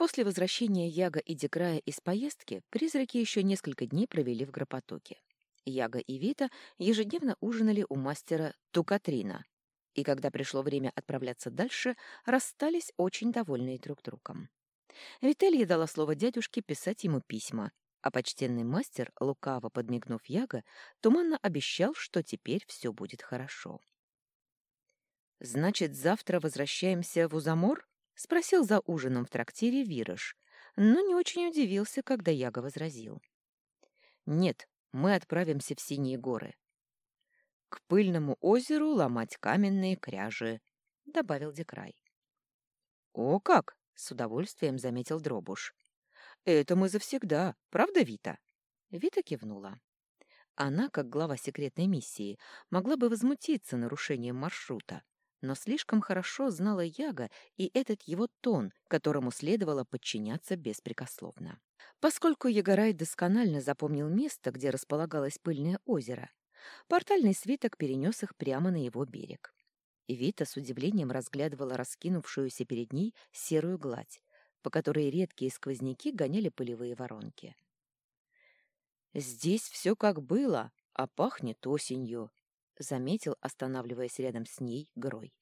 После возвращения Яга и Декрая из поездки призраки еще несколько дней провели в Гропотоке. Яга и Вита ежедневно ужинали у мастера Тукатрина, и когда пришло время отправляться дальше, расстались очень довольные друг другом. Вителья дала слово дядюшке писать ему письма, а почтенный мастер, лукаво подмигнув Яга, туманно обещал, что теперь все будет хорошо. «Значит, завтра возвращаемся в Узамор?» — спросил за ужином в трактире Вирыш, но не очень удивился, когда Яга возразил. «Нет, мы отправимся в Синие горы. К пыльному озеру ломать каменные кряжи», — добавил Декрай. «О как!» — с удовольствием заметил Дробуш. «Это мы завсегда, правда, Вита?» Вита кивнула. Она, как глава секретной миссии, могла бы возмутиться нарушением маршрута, но слишком хорошо знала Яга и этот его тон, которому следовало подчиняться беспрекословно. Поскольку Ягорай досконально запомнил место, где располагалось пыльное озеро, портальный свиток перенес их прямо на его берег. Вита с удивлением разглядывала раскинувшуюся перед ней серую гладь, по которой редкие сквозняки гоняли пылевые воронки. «Здесь все как было, а пахнет осенью», — заметил, останавливаясь рядом с ней, Грой.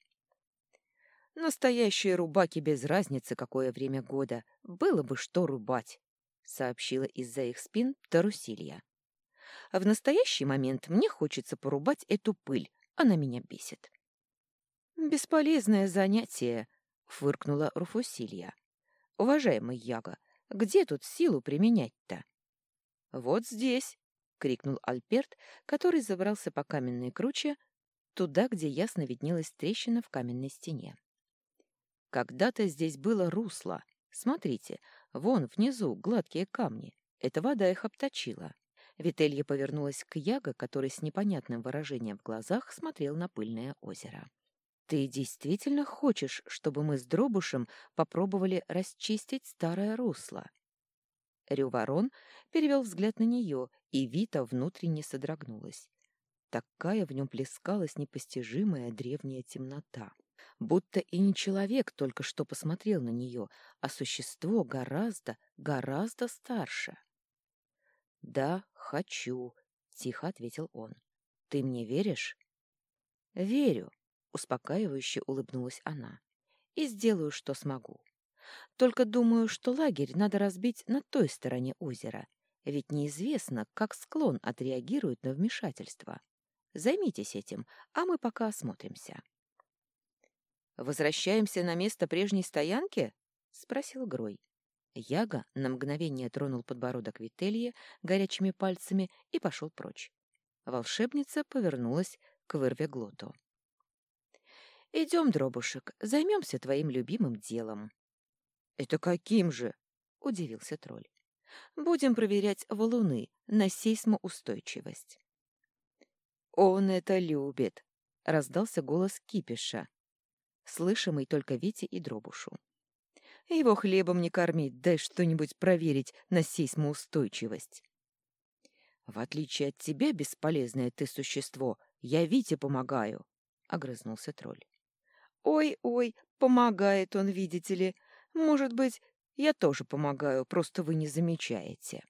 «Настоящие рубаки без разницы, какое время года. Было бы что рубать», — сообщила из-за их спин Тарусилья. «А в настоящий момент мне хочется порубать эту пыль, она меня бесит». «Бесполезное занятие», — фыркнула Руфусилья. «Уважаемый Яга, где тут силу применять-то?» «Вот здесь!» — крикнул Альперт, который забрался по каменной круче, туда, где ясно виднелась трещина в каменной стене. «Когда-то здесь было русло. Смотрите, вон внизу гладкие камни. Эта вода их обточила». Вителья повернулась к Яго, который с непонятным выражением в глазах смотрел на пыльное озеро. «Ты действительно хочешь, чтобы мы с Дробушем попробовали расчистить старое русло?» Рюворон перевел взгляд на нее, и Вита внутренне содрогнулась. Такая в нем плескалась непостижимая древняя темнота. Будто и не человек только что посмотрел на нее, а существо гораздо, гораздо старше. «Да, хочу», — тихо ответил он. «Ты мне веришь?» «Верю», Успокаивающе улыбнулась она. И сделаю, что смогу. Только думаю, что лагерь надо разбить на той стороне озера, ведь неизвестно, как склон отреагирует на вмешательство. Займитесь этим, а мы пока осмотримся. «Возвращаемся на место прежней стоянки?» — спросил Грой. Яга на мгновение тронул подбородок Вителье горячими пальцами и пошел прочь. Волшебница повернулась к вырве глоту. Идем, дробушек, займемся твоим любимым делом. Это каким же? Удивился тролль. Будем проверять валуны на сейсмоустойчивость. Он это любит, раздался голос кипиша, слышимый только Вите и Дробушу. Его хлебом не кормить, дай что-нибудь проверить на сейсмоустойчивость. В отличие от тебя, бесполезное ты существо, я Вите помогаю, — огрызнулся тролль. Ой-ой, помогает он, видите ли. Может быть, я тоже помогаю, просто вы не замечаете.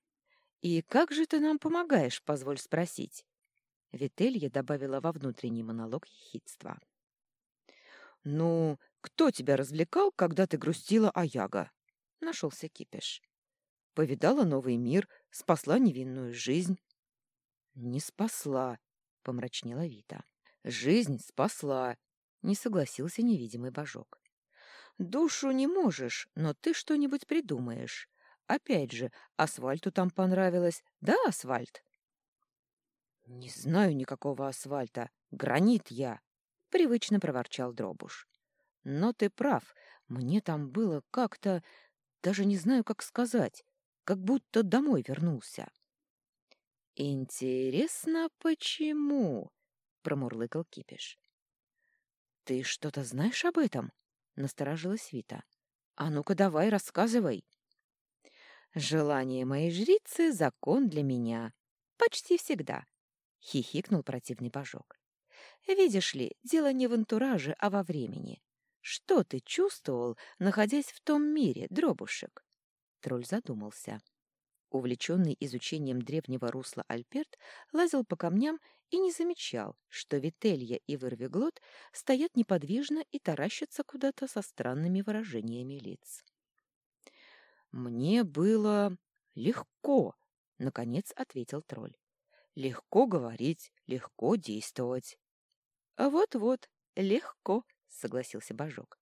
И как же ты нам помогаешь, позволь спросить? Вителья добавила во внутренний монолог ехидства. «Ну, кто тебя развлекал, когда ты грустила о Яга?» — нашелся кипиш. «Повидала новый мир, спасла невинную жизнь». «Не спасла», — помрачнела Вита. «Жизнь спасла, не согласился невидимый божок. Душу не можешь, но ты что-нибудь придумаешь. Опять же, асфальту там понравилось. Да, асфальт? Не знаю никакого асфальта. Гранит я, привычно проворчал Дробуш. Но ты прав. Мне там было как-то, даже не знаю, как сказать, как будто домой вернулся. Интересно, почему? промурлыкал Кипиш. «Ты что-то знаешь об этом?» — насторожилась Вита. «А ну-ка давай, рассказывай». «Желание моей жрицы — закон для меня. Почти всегда», — хихикнул противный божок. «Видишь ли, дело не в антураже, а во времени. Что ты чувствовал, находясь в том мире, дробушек? Тролль задумался. Увлеченный изучением древнего русла Альперт лазил по камням и не замечал, что Вителья и Вырвиглот стоят неподвижно и таращатся куда-то со странными выражениями лиц. «Мне было легко», — наконец ответил тролль. «Легко говорить, легко действовать». «Вот-вот, легко», — согласился Божок.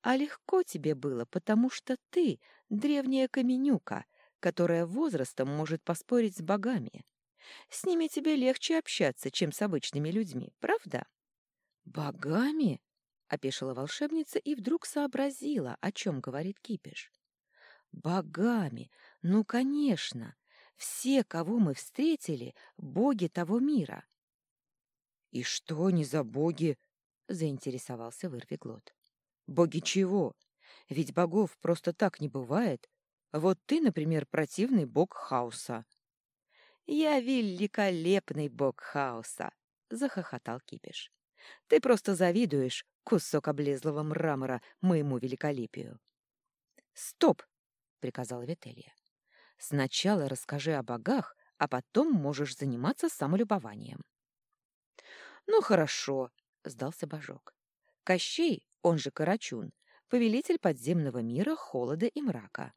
«А легко тебе было, потому что ты — древняя каменюка, которая возрастом может поспорить с богами. С ними тебе легче общаться, чем с обычными людьми, правда?» «Богами?» — опешила волшебница и вдруг сообразила, о чем говорит Кипиш. «Богами! Ну, конечно! Все, кого мы встретили, боги того мира!» «И что они за боги?» — заинтересовался Вырвиглот. «Боги чего? Ведь богов просто так не бывает. Вот ты, например, противный бог хаоса». «Я великолепный бог хаоса!» — захохотал Кипиш. «Ты просто завидуешь, кусок облезлого мрамора, моему великолепию». «Стоп!» — приказала Вителья. «Сначала расскажи о богах, а потом можешь заниматься самолюбованием». «Ну, хорошо», — сдался Божок. «Кощей, он же Карачун, повелитель подземного мира, холода и мрака».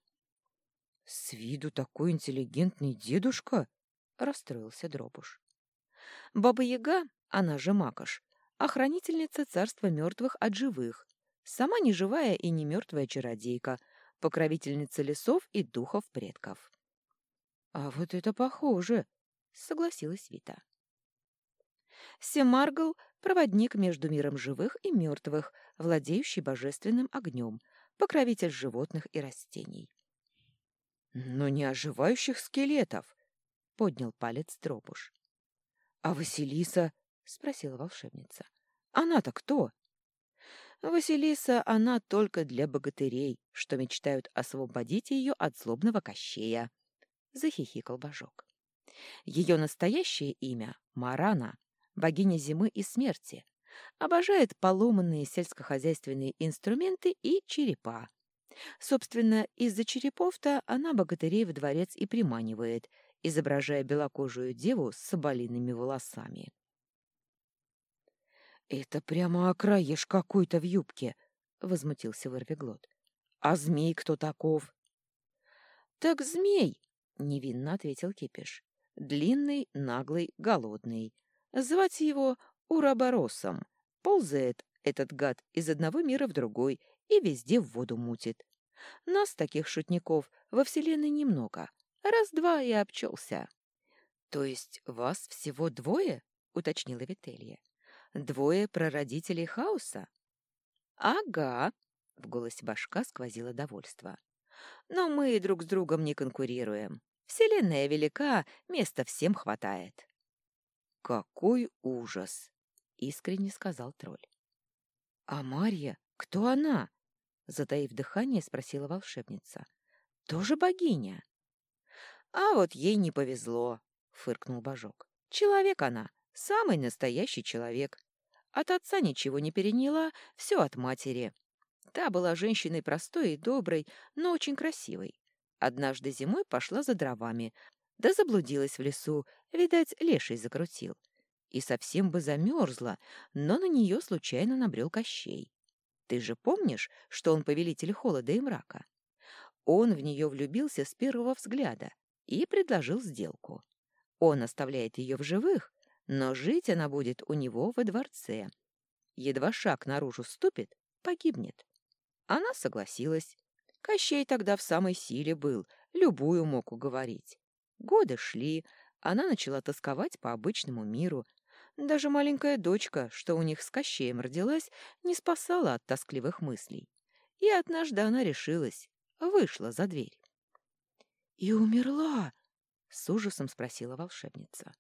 «С виду такой интеллигентный дедушка!» — расстроился Дробуш. «Баба-яга, она же Макаш, охранительница царства мертвых от живых, сама не живая и не мертвая чародейка, покровительница лесов и духов предков». «А вот это похоже!» — согласилась Вита. Семаргл — проводник между миром живых и мертвых, владеющий божественным огнем, покровитель животных и растений. «Но не оживающих скелетов!» — поднял палец Дробуш. «А Василиса?» — спросила волшебница. «Она-то кто?» «Василиса, она только для богатырей, что мечтают освободить ее от злобного кощея», — захихикал Божок. «Ее настоящее имя — Марана, богиня зимы и смерти, обожает поломанные сельскохозяйственные инструменты и черепа. Собственно, из-за черепов-то она богатырей в дворец и приманивает, изображая белокожую деву с соболиными волосами. «Это прямо окраешь какой-то в юбке!» — возмутился Вырвиглот. «А змей кто таков?» «Так змей!» — невинно ответил Кипиш. «Длинный, наглый, голодный. Звать его Ураборосом. Ползает этот гад из одного мира в другой и везде в воду мутит. Нас, таких шутников, во Вселенной немного. Раз-два и обчелся. — То есть вас всего двое? — уточнила Вителья. — Двое прародителей хаоса? — Ага, — в голосе башка сквозило довольство. — Но мы друг с другом не конкурируем. Вселенная велика, места всем хватает. «Какой ужас!» — искренне сказал тролль. «А Марья? Кто она?» — затаив дыхание, спросила волшебница. «Тоже богиня?» «А вот ей не повезло», — фыркнул Божок. «Человек она, самый настоящий человек. От отца ничего не переняла, все от матери. Та была женщиной простой и доброй, но очень красивой. Однажды зимой пошла за дровами, да заблудилась в лесу, видать, леший закрутил. И совсем бы замерзла, но на нее случайно набрел Кощей. Ты же помнишь, что он повелитель холода и мрака? Он в нее влюбился с первого взгляда и предложил сделку. Он оставляет ее в живых, но жить она будет у него во дворце. Едва шаг наружу ступит, погибнет. Она согласилась. Кощей тогда в самой силе был, любую мог уговорить. Годы шли, она начала тосковать по обычному миру. Даже маленькая дочка, что у них с Кощеем родилась, не спасала от тоскливых мыслей. И однажды она решилась, вышла за дверь. «И умерла?» — с ужасом спросила волшебница.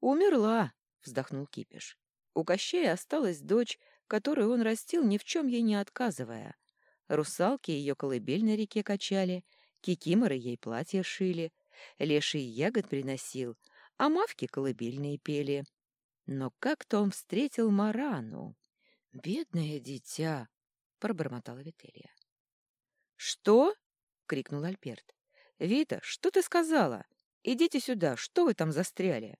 «Умерла», — вздохнул Кипиш. «У Кощея осталась дочь, которую он растил, ни в чем ей не отказывая. Русалки ее колыбель на реке качали, кикиморы ей платья шили, Леший ягод приносил, а мавки колыбельные пели. Но как-то он встретил Марану. «Бедное дитя!» пробормотала Вителья. «Что?» — крикнул Альберт. «Вита, что ты сказала? Идите сюда, что вы там застряли?»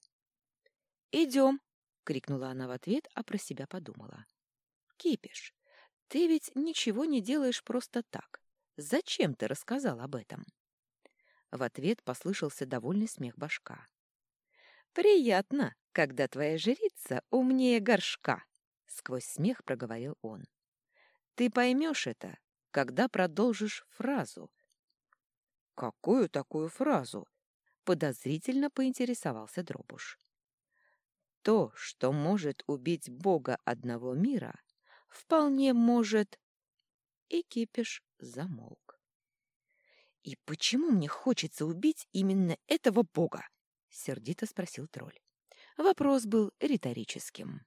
«Идем!» — крикнула она в ответ, а про себя подумала. «Кипиш, ты ведь ничего не делаешь просто так. Зачем ты рассказал об этом?» В ответ послышался довольный смех башка. «Приятно, когда твоя жрица умнее горшка!» — сквозь смех проговорил он. «Ты поймешь это, когда продолжишь фразу». «Какую такую фразу?» — подозрительно поинтересовался Дробуш. «То, что может убить бога одного мира, вполне может...» И кипиш замолк. «И почему мне хочется убить именно этого бога?» — сердито спросил тролль. Вопрос был риторическим.